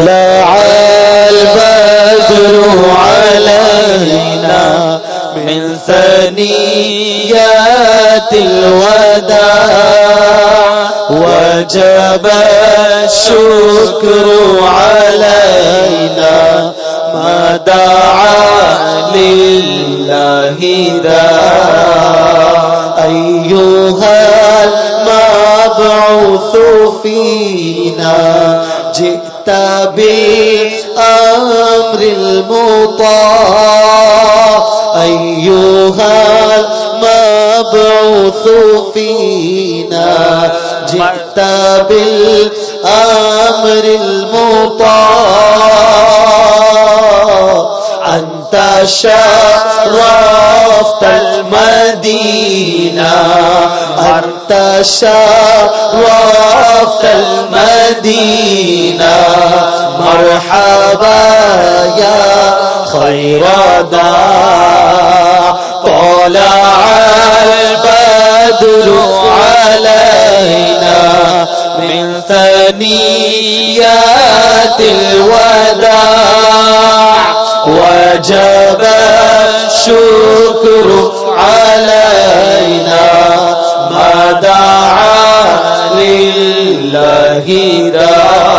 طلع البدر علينا من ثنيات الوداع وجب الشكر علينا ما دعا لله داع أيها المبعوث فينا جئت تبي أمر المطاع. أيها المبعوث فينا جئت بالأمر المطاع. أنت شرفت المدينة. أنت شرفت مدینہ مرحبا یا خیر دا طلع البدر علينا من ثنيات الوداع وجب الشكر علينا ما دعا لله داع